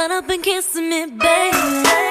Shut up and kissing me, baby.